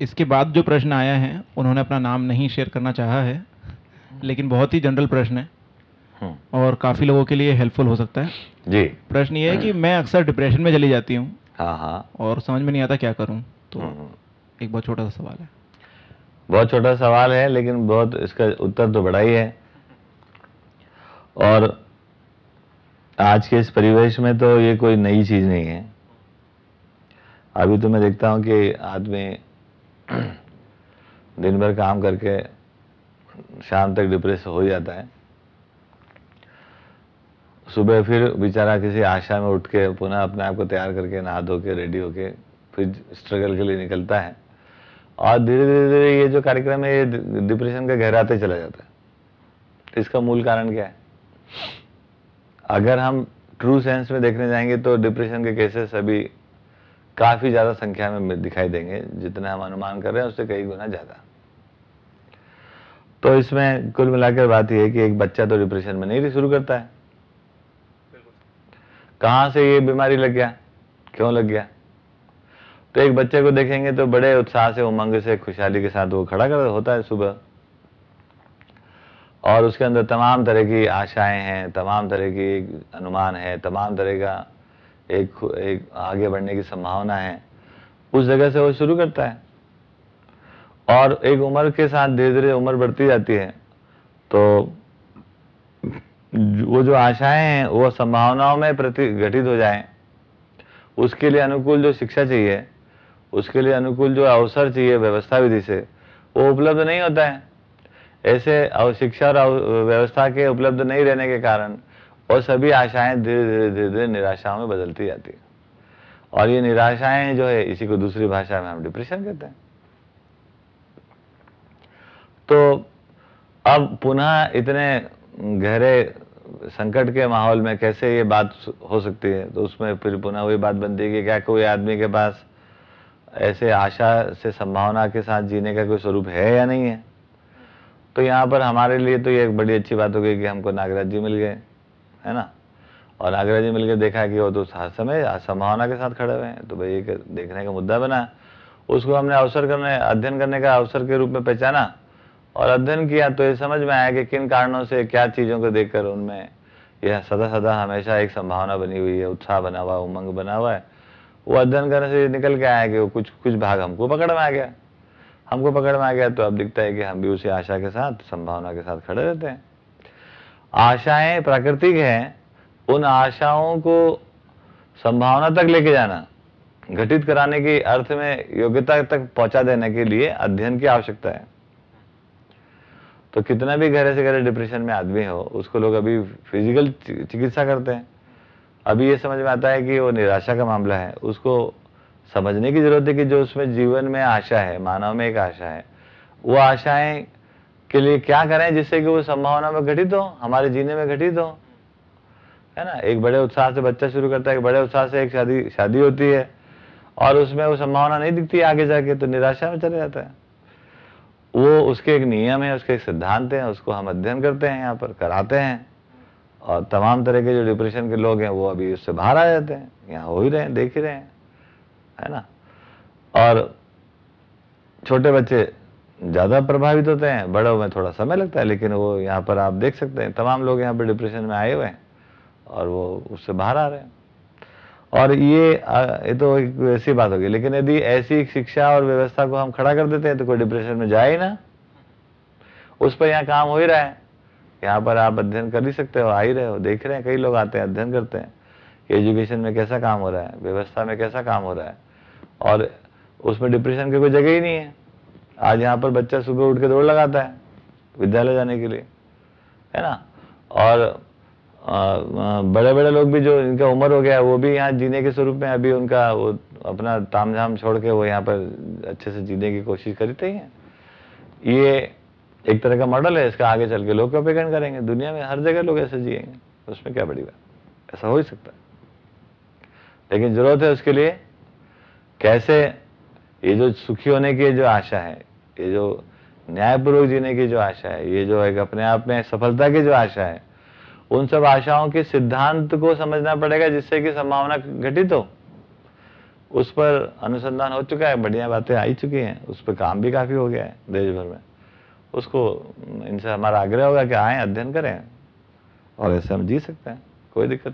इसके बाद जो प्रश्न आया है उन्होंने अपना नाम नहीं शेयर करना चाहा है लेकिन बहुत ही जनरल प्रश्न है। हम्म, और काफ़ी लोगों के लिए हेल्पफुल हो सकता है। जी। प्रश्न ये है कि मैं अक्सर डिप्रेशन में चली जाती हूँ। हाँ हाँ। और समझ में नहीं आता क्या करूँ तो हम्म, एक बहुत छोटा सा सवाल है। बहुत छोटा सवाल है लेकिन बहुत इसका उत्तर तो बड़ा ही है। और आज के इस परिवेश में तो ये कोई नई चीज़ नहीं है। अभी तो मैं देखता हूँ कि आदमी दिन भर काम करके शाम तक डिप्रेस हो जाता है। सुबह फिर बेचारा किसी आशा में उठ के पुनः अपने आप को तैयार करके नहा धो के रेडी होके फिर स्ट्रगल के लिए निकलता है। और धीरे धीरे धीरे ये जो कार्यक्रम है, ये डिप्रेशन का गहराते चला जाता है। इसका मूल कारण क्या है? अगर हम ट्रू सेंस में देखने जाएँगे तो डिप्रेशन के केसेस अभी काफ़ी ज़्यादा संख्या में दिखाई देंगे, जितना हम अनुमान कर रहे हैं, उससे कई गुना ज़्यादा। तो इसमें कुल मिलाकर बात यह है कि एक बच्चा तो डिप्रेशन में नहीं शुरू करता है। कहाँ से ये बीमारी लग गया? क्यों लग गया? तो एक बच्चे को देखेंगे तो बड़े उत्साह से, उमंग से, खुशहाली के साथ वो खड़ा कर होता है सुबह। और उसके अंदर तमाम तरह की आशाएँ हैं, तमाम तरह की अनुमान है, तमाम तरह का एक एक आगे बढ़ने की संभावना है, उस जगह से वो शुरू करता है। और एक उम्र के साथ धीरे धीरे उम्र बढ़ती जाती है तो वो जो आशाएँ हैं, वो संभावनाओं में प्रति घटित हो जाए। उसके लिए अनुकूल जो शिक्षा चाहिए, उसके लिए अनुकूल जो अवसर चाहिए व्यवस्था विधि से, वो उपलब्ध नहीं होता है। ऐसे शिक्षा और व्यवस्था के उपलब्ध नहीं रहने के कारण और सभी आशाएँ धीरे धीरे धीरे धीरे निराशाओं में बदलती जाती है। और ये निराशाएँ जो है, इसी को दूसरी भाषा में हम डिप्रेशन कहते हैं। तो अब पुनः इतने गहरे संकट के माहौल में कैसे ये बात हो सकती है? तो उसमें फिर पुनः वही बात बनती है कि क्या कोई आदमी के पास ऐसे आशा से संभावना के साथ जीने का कोई स्वरूप है या नहीं है? तो यहाँ पर हमारे लिए तो ये एक बड़ी अच्छी बात हो गई कि हमको नागराज जी मिल गए। है ना? और नागराज जी मिल के देखा कि वो तो समय, संभावना के साथ खड़े हुए हैं। तो भाई एक देखने का मुद्दा बना। उसको हमने अवसर करने, अध्ययन करने का अवसर के रूप में पहचाना। और अध्ययन किया तो ये समझ में आया कि किन कारणों से क्या चीज़ों को देखकर उनमें यह सदा सदा हमेशा एक संभावना बनी हुई है, उत्साह बना हुआ है, उमंग बना हुआ है। वो अध्ययन करने से निकल के आया कि वो कुछ कुछ भाग हमको पकड़ में आ गया। हमको पकड़ में आ गया तो अब दिखता है कि हम भी उसी आशा के साथ, संभावना के साथ खड़े रहते हैं। आशाएँ प्राकृतिक हैं, उन आशाओं को संभावना तक लेके जाना, घटित कराने की अर्थ में योग्यता तक पहुँचा देने के लिए अध्ययन की आवश्यकता है। तो कितना भी गहरे से गहरे डिप्रेशन में आदमी हो, उसको लोग अभी फ़िज़िकल चिकित्सा करते हैं। अभी ये समझ में आता है कि वो निराशा का मामला है। उसको समझने की ज़रूरत है कि जो उसमें जीवन में आशा है, मानव में एक आशा है, वो आशाएँ के लिए क्या करें जिससे कि वो संभावना में घटित हो, हमारे जीने में घटित हो? है ना? एक बड़े उत्साह से बच्चा शुरू करता है, एक बड़े उत्साह से एक शादी शादी होती है और उसमें वो संभावना नहीं दिखती आगे जाके तो निराशा में चले जाता है। वो उसके एक नियम है, उसके एक सिद्धांत है, उसको हम अध्ययन करते हैं, यहाँ पर कराते हैं और तमाम तरह के जो डिप्रेशन के लोग हैं, वो अभी उससे बाहर आ जाते हैं, यहाँ हो ही रहे हैं, देख ही रहे हैं, है ना? और छोटे बच्चे ज़्यादा प्रभावित होते हैं, बड़ों में थोड़ा समय लगता है, लेकिन वो यहाँ पर आप देख सकते हैं, तमाम लोग यहाँ पर डिप्रेशन में आए हुए हैं और वो उससे बाहर आ रहे हैं। और ये ये तो एक ऐसी बात होगी, लेकिन यदि ऐसी शिक्षा और व्यवस्था को हम खड़ा कर देते हैं तो कोई डिप्रेशन में जाए ना। उस पर यहाँ काम हो ही रहा है। यहाँ पर आप अध्ययन कर ही सकते हो, आ ही रहे हो, देख रहे हैं, कई लोग आते हैं, अध्ययन करते हैं। कि एजुकेशन में कैसा काम हो रहा है, व्यवस्था में कैसा काम हो रहा है? और उसमें डिप्रेशन की कोई जगह ही नहीं है। आज यहाँ पर बच्चा सुबह उठ के दौड़ लगाता है, विद्यालय जाने के लिए, है ना? और बड़े बड़े लोग भी जो इनका उम्र हो गया है, वो भी यहाँ जीने के स्वरूप में अभी उनका वो अपना ताम झाम छोड़ के वो यहाँ पर अच्छे से जीने की कोशिश करते ही हैं। ये एक तरह का मॉडल है, इसका आगे चल के लोग अपेक्षण करेंगे, दुनिया में हर जगह लोग ऐसे जिएँगे, उसमें क्या बड़ी बात? ऐसा हो ही सकता है। लेकिन ज़रूरत है उसके लिए, कैसे ये जो सुखी होने की जो आशा है ये जो न्यायपूर्वक जीने की जो आशा है, ये जो एक अपने आप में सफलता की जो आशा है, उन सब आशाओं के सिद्धांत को समझना पड़ेगा जिससे कि संभावना घटित हो। उस पर अनुसंधान हो चुका है, बढ़िया बातें आई चुकी हैं, उस पर काम भी काफ़ी हो गया है देश भर में। उसको, इनसे हमारा आग्रह होगा कि आए, अध्ययन करें और ऐसे हम जी सकते हैं, कोई दिक्कत